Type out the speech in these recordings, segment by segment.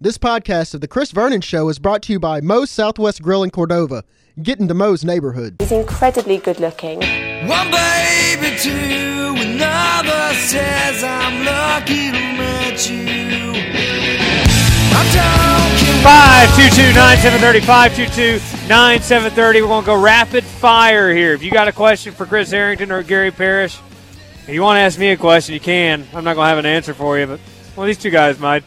This podcast of The Chris Vernon Show is brought to you by Moe's Southwest Grill in Cordova. Get into Moe's neighborhood. He's incredibly good looking. One baby, two, another says I'm lucky to meet you. I'm talking 522-9730, 522-9730. We're going to go rapid fire here. If you got a question for Chris Harrington or Gary Parrish, if you want to ask me a question, you can. I'm not going to have an answer for you, but well, these two guys might.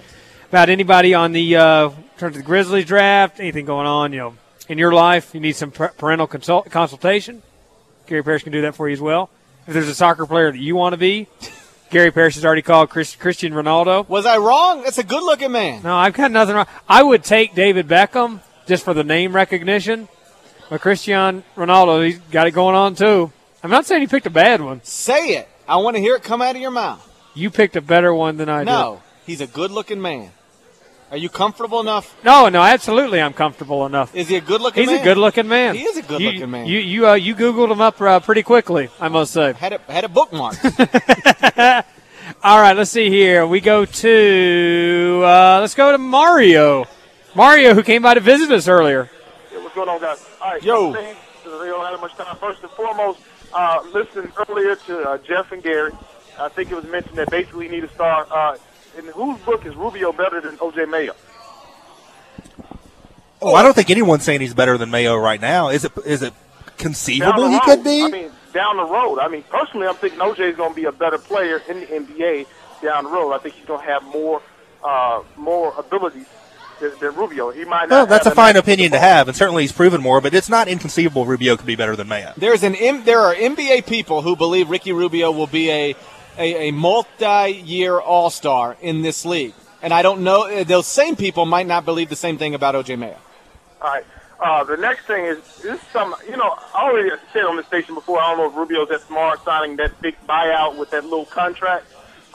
About anybody on the uh, in terms of the Grizzlies draft, anything going on, you know, in your life, you need some parental consult- consultation. Gary Parrish can do that for you as well. If there's a soccer player that you want to be, Gary Parrish has already called Chris, Christian Ronaldo. Was I wrong? That's a good looking man. No, I've got nothing wrong. I would take David Beckham just for the name recognition, but Christian Ronaldo, he's got it going on too. I'm not saying he picked a bad one. Say it. I want to hear it come out of your mouth. You picked a better one than I did. No, he's a good looking man. Are you comfortable enough? No, no, absolutely, I'm comfortable enough. Is he a good looking He's man? a good-looking man. He is a good-looking You- man. You you uh, you googled him up uh, pretty quickly, I must say. Had a, had a bookmark. All right, let's see here. We go to uh, let's go to Mario. Mario, who came by to visit us earlier. Yeah, what's going on, guys? All right, Yo. couple things, 'cause we don't have much time. First and foremost, uh, listen earlier to uh, Jeff and Gary. I think it was mentioned that basically you need to start. In whose book is Rubio better than O.J. Mayo? Oh, I don't think anyone's saying he's better than Mayo right now. Is it? Is it conceivable he road. could be? I mean, down the road. I mean, personally, I'm thinking O.J. is going to be a better player in the NBA down the road. I think he's going to have more uh, more abilities than, than Rubio. He might not. well, that's a fine opinion to have, and certainly he's proven more. But it's not inconceivable Rubio could be better than Mayo. There's an M- there are NBA people who believe Ricky Rubio will be a a, a multi-year All-Star in this league, and I don't know. uh, Those same people might not believe the same thing about OJ Mayo. All right. Uh, the next thing is this is some you know I already said on the station before. I don't know if Rubio's that smart signing that big buyout with that little contract.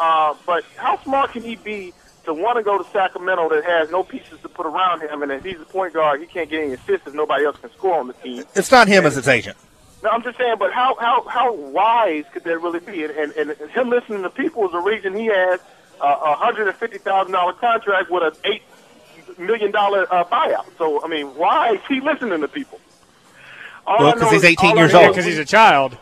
Uh, but how smart can he be to want to go to Sacramento that has no pieces to put around him, and if he's a point guard, he can't get any assists if nobody else can score on the team. It's not him as its agent. No, I'm just saying, but how how how wise could that really be? And and, and him listening to people is the reason he has uh, a hundred and fifty thousand dollar contract with an eight million dollar uh, buyout. So I mean, why is he listening to people? All Well, I 'cause know he's 18 years old. Because he's a child.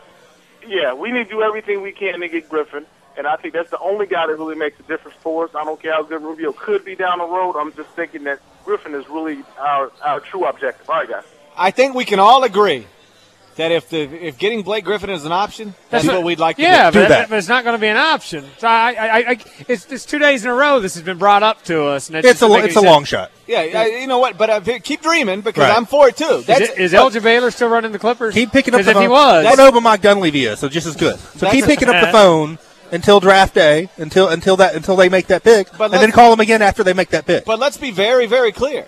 yeah, we need to do everything we can to get Griffin, and I think that's the only guy that really makes a difference for us. I don't care how good Rubio could be down the road. I'm just thinking that Griffin is really our our true objective. All right, guys. I think we can all agree that if the if getting Blake Griffin is an option, that's, what, we'd like to yeah, do. but, that. but it's not going to be an option. So I, I, I, it's, it's two days in a row this has been brought up to us, and it It's a doesn't it's a any long shot. Yeah, I, you know what? But uh, keep dreaming because Right. I'm for it too. Is, That's, it, is look, Elgin Baylor still running the Clippers? Keep picking up the if phone. he was, I know, but Mike Dunleavy is, so just as good. So keep picking up the phone until draft day, until until that until they make that pick, But and then call them again after they make that pick. But let's be very, very clear.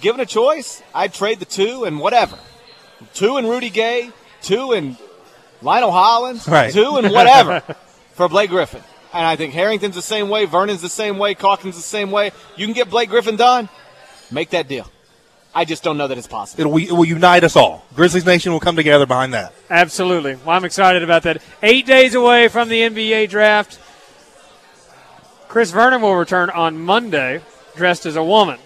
Given a choice, I'd trade the two and whatever. Two and Rudy Gay, two and Lionel Hollins, Right. two and whatever for Blake Griffin. And I think Harrington's the same way, Vernon's the same way, Calkins the same way. You can get Blake Griffin done, make that deal. I just don't know that it's possible. It'll, it will unite us all. Grizzlies Nation will come together behind that. Absolutely. Well, I'm excited about that. Eight days away from the NBA draft. Chris Vernon will return on Monday dressed as a woman.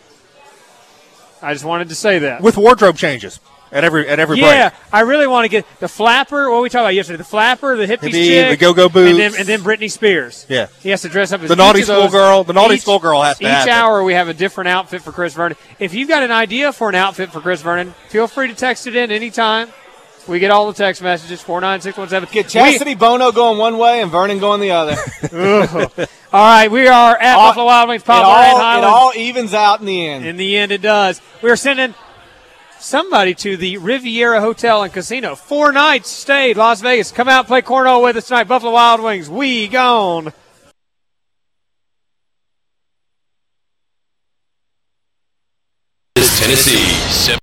I just wanted to say that. with wardrobe changes at every at every yeah, break. I really want to get the flapper. What we talked about yesterday? The flapper, the hippies Hippie, chick, the go-go and boots. then, and then Britney Spears. Yeah. he has to dress up as The naughty each of schoolgirl- the naughty Each- schoolgirl has to Each happen. hour we have a different outfit for Chris Vernon. If you've got an idea for an outfit for Chris Vernon, feel free to text it in anytime. We get all the text messages four nine six one seven. Get Chastity Bono going one way and Vernon going the other. All right, we are at All- Buffalo Wild Wings, it, Papa and all, it all evens out in the end. In the end, it does. We're sending somebody to the Riviera Hotel and Casino. Four nights stayed, Las Vegas. Come out, play cornhole with us tonight. Buffalo Wild Wings, we gone. Tennessee.